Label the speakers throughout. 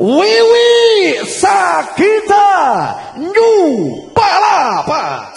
Speaker 1: Wiwi Sakita New Palapa.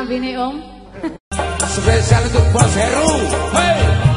Speaker 1: Lambene Om.
Speaker 2: Spesial untuk.